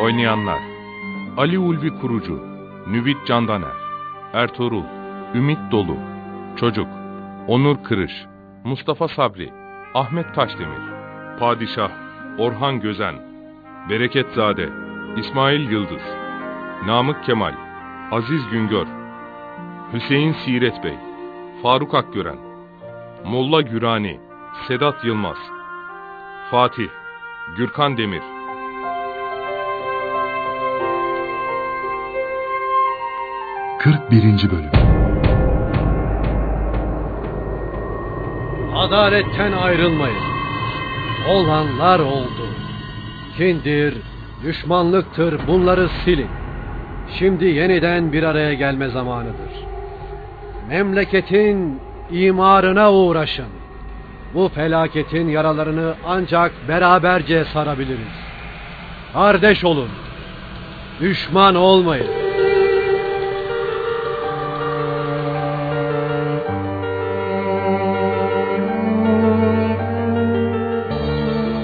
Oynayanlar. Ali Ulvi Kurucu Nüvit Candaner Ertuğrul Ümit Dolu Çocuk Onur Kırış Mustafa Sabri Ahmet Taşdemir Padişah Orhan Gözen Bereketzade İsmail Yıldız Namık Kemal Aziz Güngör Hüseyin Siret Bey Faruk Akgören Molla Gürani Sedat Yılmaz Fatih Gürkan Demir 41. Bölüm Adaletten ayrılmayın. Olanlar oldu. Kindir, düşmanlıktır bunları silin. Şimdi yeniden bir araya gelme zamanıdır. Memleketin imarına uğraşın. Bu felaketin yaralarını ancak beraberce sarabiliriz. Kardeş olun. Düşman olmayın.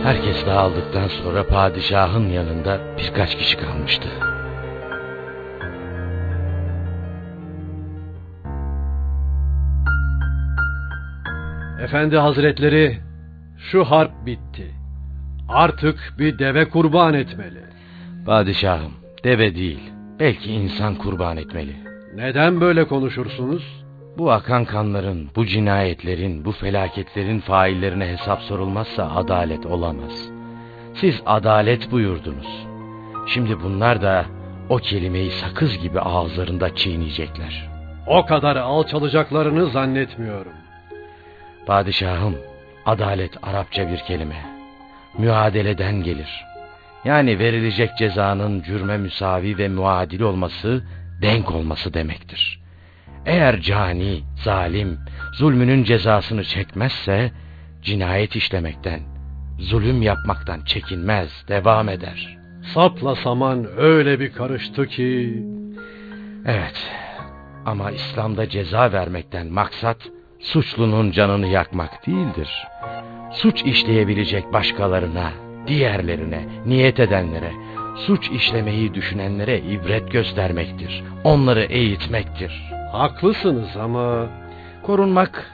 Herkes dağıldıktan sonra padişahın yanında birkaç kişi kalmıştı. Efendi hazretleri, şu harp bitti. Artık bir deve kurban etmeli. Padişahım, deve değil, belki insan kurban etmeli. Neden böyle konuşursunuz? Bu akan kanların, bu cinayetlerin, bu felaketlerin faillerine hesap sorulmazsa adalet olamaz. Siz adalet buyurdunuz. Şimdi bunlar da o kelimeyi sakız gibi ağızlarında çiğneyecekler. O kadar alçalacaklarını zannetmiyorum. Padişahım, adalet Arapça bir kelime. Müadeleden gelir. Yani verilecek cezanın cürme müsavi ve muadil olması, denk olması demektir. Eğer cani, zalim, zulmünün cezasını çekmezse, cinayet işlemekten, zulüm yapmaktan çekinmez, devam eder. Sapla saman öyle bir karıştı ki... Evet, ama İslam'da ceza vermekten maksat, suçlunun canını yakmak değildir. Suç işleyebilecek başkalarına, diğerlerine, niyet edenlere, suç işlemeyi düşünenlere ibret göstermektir. Onları eğitmektir. Haklısınız ama... Korunmak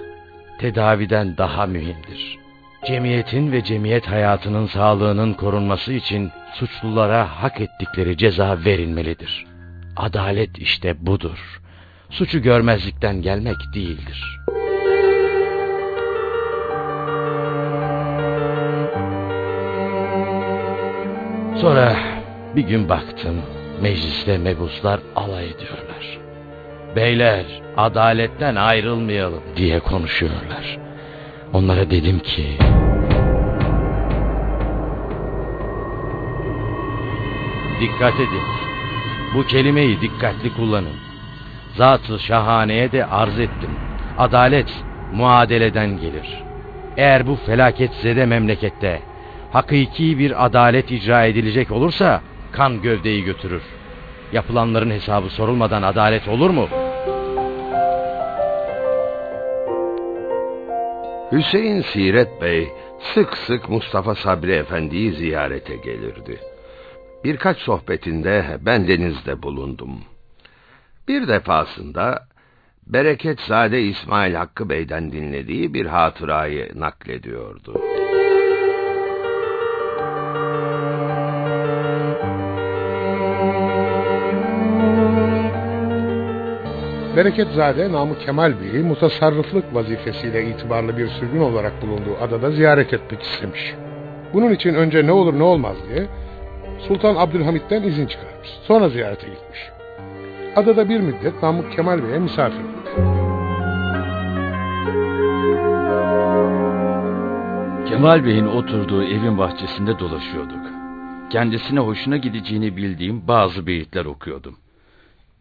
tedaviden daha mühimdir. Cemiyetin ve cemiyet hayatının sağlığının korunması için suçlulara hak ettikleri ceza verilmelidir. Adalet işte budur. Suçu görmezlikten gelmek değildir. Sonra bir gün baktım mecliste mebuslar alay ediyorlar. Beyler adaletten ayrılmayalım diye konuşuyorlar. Onlara dedim ki... Dikkat edin. Bu kelimeyi dikkatli kullanın. Zat-ı şahaneye de arz ettim. Adalet muadeleden gelir. Eğer bu felaket zede memlekette hakiki bir adalet icra edilecek olursa kan gövdeyi götürür. Yapılanların hesabı sorulmadan adalet olur mu? Hüseyin Siret Bey sık sık Mustafa Sabri Efendi'yi ziyarete gelirdi. Birkaç sohbetinde ben denizde bulundum. Bir defasında Bereketzade İsmail Hakkı Bey'den dinlediği bir hatırayı naklediyordu. Bereketzade Namık Kemal Bey'i mutasarrıflık vazifesiyle itibarlı bir sürgün olarak bulunduğu adada ziyaret etmek istemiş. Bunun için önce ne olur ne olmaz diye Sultan Abdülhamit'ten izin çıkarmış. Sonra ziyarete gitmiş. Adada bir müddet Namık Kemal Bey'e misafir olmuş. Kemal Bey'in oturduğu evin bahçesinde dolaşıyorduk. Kendisine hoşuna gideceğini bildiğim bazı beyitler okuyordum.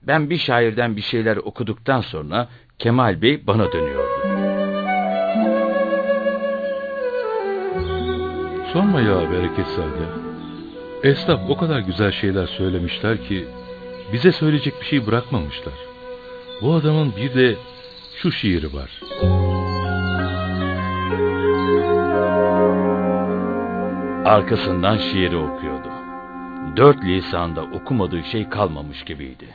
Ben bir şairden bir şeyler okuduktan sonra Kemal Bey bana dönüyordu. Sorma ya Bereketsade. Esnaf o kadar güzel şeyler söylemişler ki bize söyleyecek bir şey bırakmamışlar. Bu adamın bir de şu şiiri var. Arkasından şiiri okuyordu. Dört lisanda okumadığı şey kalmamış gibiydi.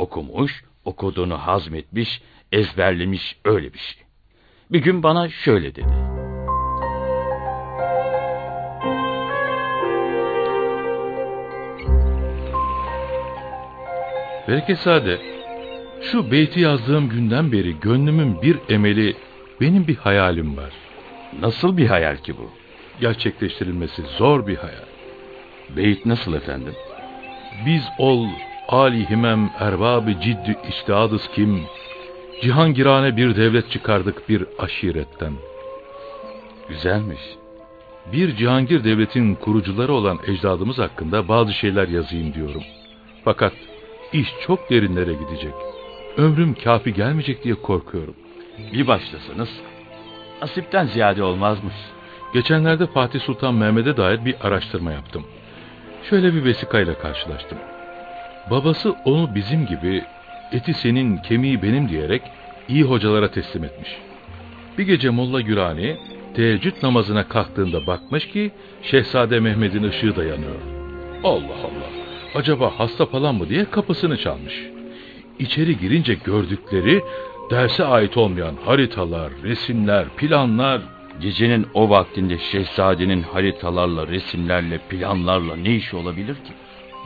Okumuş, okuduğunu hazmetmiş, ezberlemiş öyle bir şey. Bir gün bana şöyle dedi. Bereketsade, şu beyti yazdığım günden beri gönlümün bir emeli, benim bir hayalim var. Nasıl bir hayal ki bu? Gerçekleştirilmesi zor bir hayal. Beyit nasıl efendim? Biz ol Ali himem erbabı ciddi iştihadız kim? Cihangirane bir devlet çıkardık bir aşiretten. Güzelmiş. Bir Cihangir devletin kurucuları olan ecdadımız hakkında bazı şeyler yazayım diyorum. Fakat iş çok derinlere gidecek. Ömrüm kafi gelmeyecek diye korkuyorum. Bir başlasanız nasipten ziyade olmazmış. Geçenlerde Fatih Sultan Mehmet'e dair bir araştırma yaptım. Şöyle bir vesikayla karşılaştım. Babası onu bizim gibi eti senin kemiği benim diyerek iyi hocalara teslim etmiş. Bir gece Molla Gürani teheccüd namazına kalktığında bakmış ki Şehzade Mehmet'in ışığı da yanıyor. Allah Allah acaba hasta falan mı diye kapısını çalmış. İçeri girince gördükleri derse ait olmayan haritalar, resimler, planlar... Gecenin o vaktinde şehzadenin haritalarla, resimlerle, planlarla ne işi olabilir ki?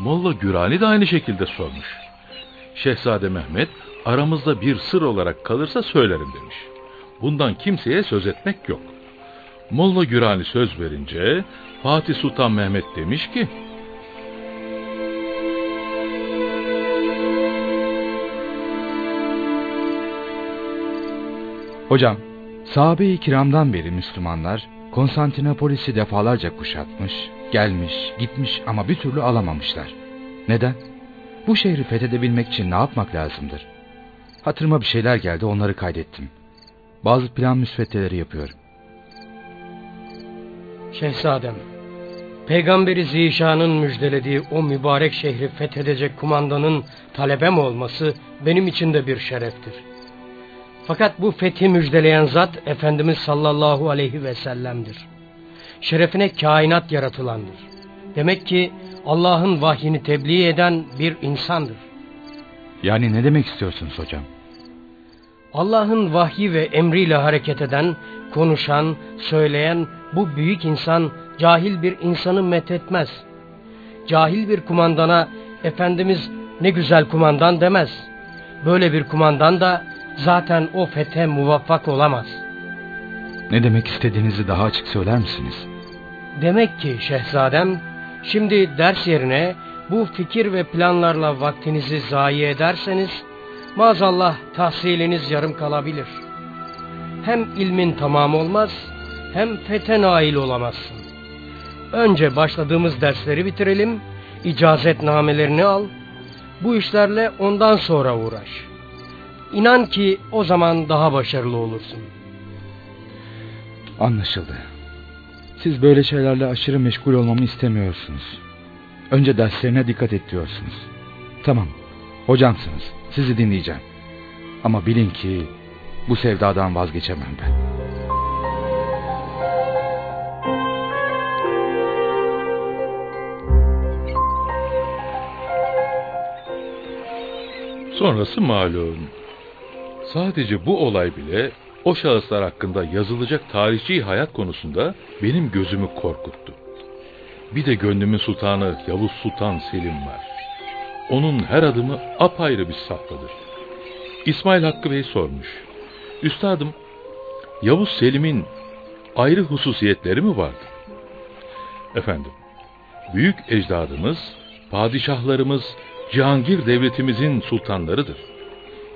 Molla Gürani de aynı şekilde sormuş. Şehzade Mehmet aramızda bir sır olarak kalırsa söylerim demiş. Bundan kimseye söz etmek yok. Molla Gürani söz verince Fatih Sultan Mehmet demiş ki Hocam, sahabe-i kiramdan beri Müslümanlar Konstantinopolis'i defalarca kuşatmış, gelmiş, gitmiş ama bir türlü alamamışlar. Neden? Bu şehri fethedebilmek için ne yapmak lazımdır? Hatırıma bir şeyler geldi onları kaydettim. Bazı plan müsveddeleri yapıyorum. Şehzadem, Peygamberi Zişan'ın müjdelediği o mübarek şehri fethedecek kumandanın talebem olması benim için de bir şereftir. Fakat bu fethi müjdeleyen zat Efendimiz sallallahu aleyhi ve sellem'dir. Şerefine kainat yaratılandır. Demek ki Allah'ın vahyini tebliğ eden bir insandır. Yani ne demek istiyorsunuz hocam? Allah'ın vahyi ve emriyle hareket eden, konuşan, söyleyen bu büyük insan cahil bir insanı methetmez. Cahil bir kumandana Efendimiz ne güzel kumandan demez. Böyle bir kumandan da zaten o fethe muvaffak olamaz. Ne demek istediğinizi daha açık söyler misiniz? Demek ki şehzadem, şimdi ders yerine bu fikir ve planlarla vaktinizi zayi ederseniz, maazallah tahsiliniz yarım kalabilir. Hem ilmin tamam olmaz, hem fete nail olamazsın. Önce başladığımız dersleri bitirelim, icazetnamelerini al, bu işlerle ondan sonra uğraş. İnan ki o zaman daha başarılı olursun. Anlaşıldı. Siz böyle şeylerle aşırı meşgul olmamı istemiyorsunuz. Önce derslerine dikkat et diyorsunuz. Tamam, hocamsınız. Sizi dinleyeceğim. Ama bilin ki bu sevdadan vazgeçemem ben. Sonrası malum. Sadece bu olay bile o şahıslar hakkında yazılacak tarihçi hayat konusunda benim gözümü korkuttu. Bir de gönlümün sultanı Yavuz Sultan Selim var. Onun her adımı apayrı bir safhadır. İsmail Hakkı Bey sormuş. Üstadım, Yavuz Selim'in ayrı hususiyetleri mi vardı? Efendim, büyük ecdadımız, padişahlarımız, Cihangir devletimizin sultanlarıdır.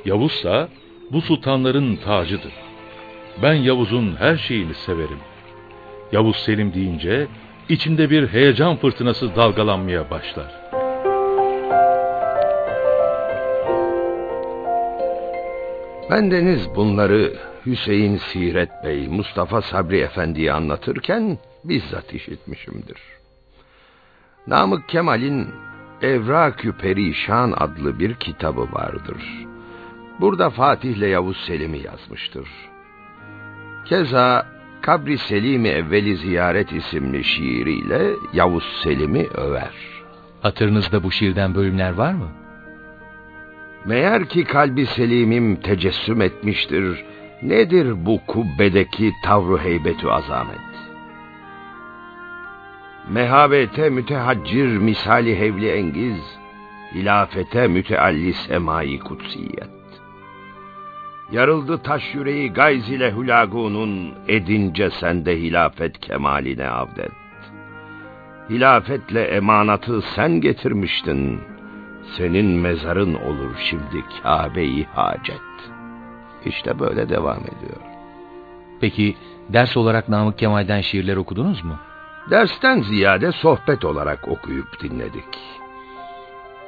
Yavuzsa bu sultanların tacıdır. Ben Yavuz'un her şeyini severim. Yavuz Selim deyince içimde bir heyecan fırtınası dalgalanmaya başlar. Bendeniz bunları Hüseyin Siret Bey, Mustafa Sabri Efendi'ye anlatırken bizzat işitmişimdir. Namık Kemal'in Evrakü Perişan adlı bir kitabı vardır. Burada Fatih ile Yavuz Selim'i yazmıştır. Keza Kabri Selim'i Evveli Ziyaret isimli şiiriyle Yavuz Selim'i över. Hatırınızda bu şiirden bölümler var mı? Meğer ki kalbi selimim tecessüm etmiştir. Nedir bu kubbedeki tavru heybetü azamet? Mehabete mütehaccir misali hevli engiz, hilafete mütealli semai kutsiyet. Yarıldı taş yüreği gayz ile hülagunun, edince sende hilafet kemaline avdet. Hilafetle emanatı sen getirmiştin, senin mezarın olur şimdi Kabe-i Hacet. İşte böyle devam ediyor. Peki ders olarak Namık Kemal'den şiirler okudunuz mu? Dersten ziyade sohbet olarak okuyup dinledik.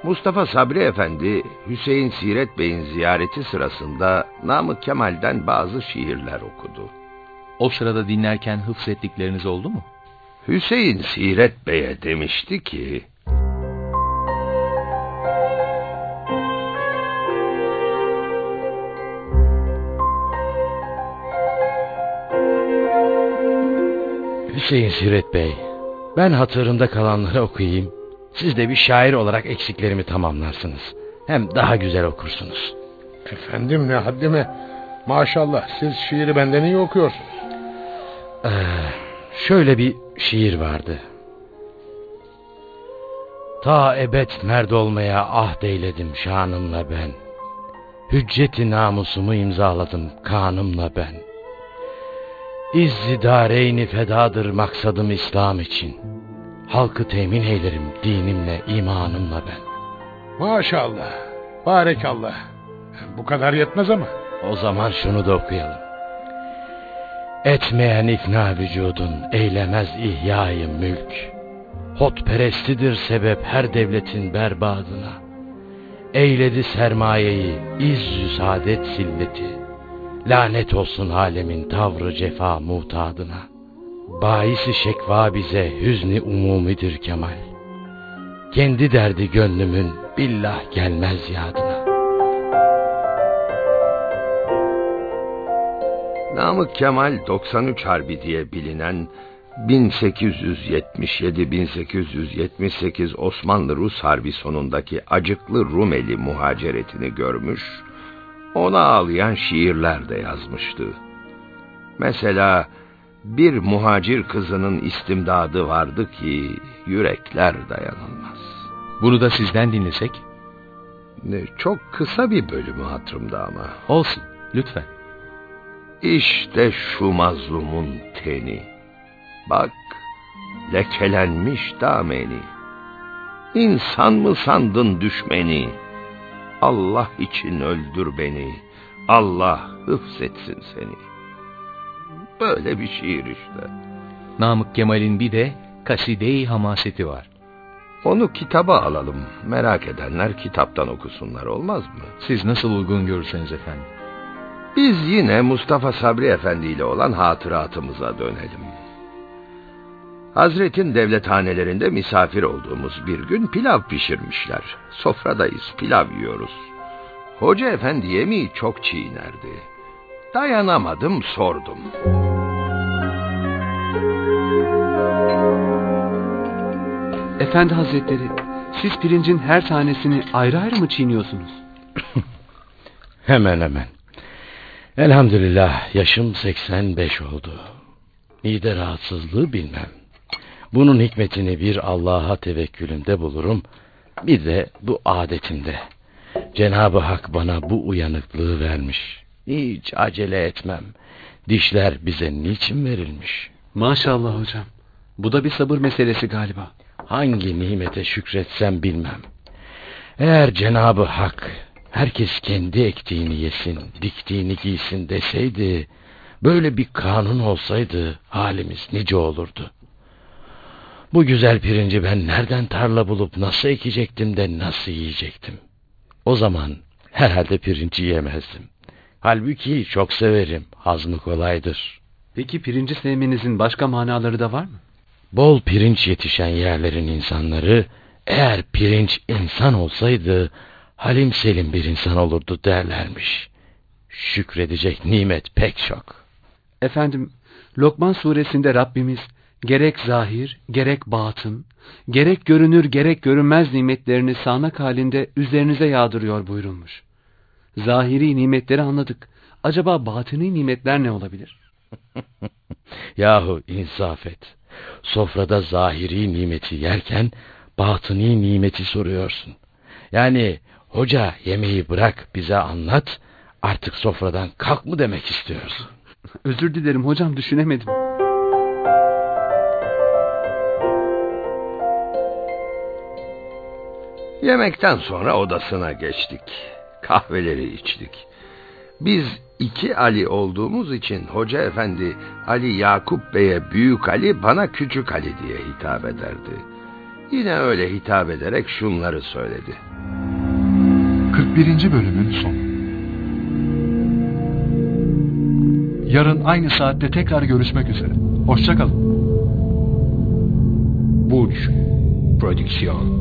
Mustafa Sabri Efendi, Hüseyin Siret Bey'in ziyareti sırasında Namık Kemal'den bazı şiirler okudu. O sırada dinlerken hıfzettikleriniz oldu mu? Hüseyin Siret Bey'e demişti ki... Hüseyin Siret Bey, ben hatırımda kalanları okuyayım. Siz de bir şair olarak eksiklerimi tamamlarsınız. Hem daha güzel okursunuz. Efendim ne haddime. Maşallah siz şiiri benden iyi okuyorsunuz. Ee, şöyle bir şiir vardı. Ta ebed merd olmaya ahd eyledim şanımla ben. Hücceti namusumu imzaladım kanımla ben. İzzi dareyni fedadır maksadım İslam için. Halkı temin eylerim dinimle, imanımla ben. Maşallah. Barekallah. Bu kadar yetmez ama. O zaman şunu da okuyalım. Etmeyen ifna vücudun, eylemez ihyayı mülk. Hotperestidir sebep her devletin berbadına. Eyledi sermayeyi, izzü saadet silleti. Lanet olsun alemin tavrı cefa mutadına. Baisi şekva bize hüzni umumidir Kemal. Kendi derdi gönlümün billah gelmez yadına. Namık Kemal 93 Harbi diye bilinen 1877-1878 Osmanlı-Rus Harbi sonundaki acıklı Rumeli muhaceretini görmüş, ona ağlayan şiirler de yazmıştı. Mesela bir muhacir kızının istimdadı vardı ki yürekler dayanılmaz. Bunu da sizden dinlesek? Çok kısa bir bölümü hatırımda ama. Olsun, lütfen. İşte şu mazlumun teni. Bak, lekelenmiş dameni. İnsan mı sandın düşmeni? Allah için öldür beni. Allah hıfzetsin seni. Böyle bir şiir işte. Namık Kemal'in bir de Kaside-i Hamaseti var. Onu kitaba alalım. Merak edenler kitaptan okusunlar olmaz mı? Siz nasıl uygun görürseniz efendim. Biz yine Mustafa Sabri Efendi ile olan hatıratımıza dönelim. Hazretin devlethanelerinde misafir olduğumuz bir gün pilav pişirmişler. Sofradayız, pilav yiyoruz. Hoca efendi yemeği çok çiğnerdi. Dayanamadım, sordum. Efendi Hazretleri, siz pirincin her tanesini ayrı ayrı mı çiğniyorsunuz? Hemen hemen. Elhamdülillah yaşım 85 oldu. Mide rahatsızlığı bilmem. Bunun hikmetini bir Allah'a tevekkülümde bulurum. Bir de bu adetimde. Cenab-ı Hak bana bu uyanıklığı vermiş. Hiç acele etmem. Dişler bize niçin verilmiş? Maşallah hocam. Bu da bir sabır meselesi galiba. Hangi nimete şükretsem bilmem. Eğer Cenab-ı Hak herkes kendi ektiğini yesin, diktiğini giysin deseydi, Böyle bir kanun olsaydı halimiz nice olurdu. Bu güzel pirinci ben nereden tarla bulup nasıl ekecektim de nasıl yiyecektim? O zaman herhalde pirinci yemezdim. Halbuki çok severim, hazmı kolaydır. Peki pirinci sevmenizin başka manaları da var mı? Bol pirinç yetişen yerlerin insanları, eğer pirinç insan olsaydı, halim selim bir insan olurdu derlermiş. Şükredecek nimet pek çok. Efendim, Lokman suresinde Rabbimiz gerek zahir, gerek batın, gerek görünür, gerek görünmez nimetlerini sağanak halinde üzerinize yağdırıyor buyurulmuş. Zahiri nimetleri anladık. Acaba batini nimetler ne olabilir? Yahu insaf et. Sofrada zahiri nimeti yerken batıni nimeti soruyorsun. Yani hoca yemeği bırak bize anlat artık sofradan kalk mı demek istiyorsun? Özür dilerim hocam düşünemedim. Yemekten sonra odasına geçtik. Kahveleri içtik. Biz iki Ali olduğumuz için Hoca Efendi Ali Yakup Bey'e Büyük Ali bana Küçük Ali diye hitap ederdi. Yine öyle hitap ederek şunları söyledi. 41. bölümün sonu. Yarın aynı saatte tekrar görüşmek üzere. Hoşçakalın. Burç Prodüksiyon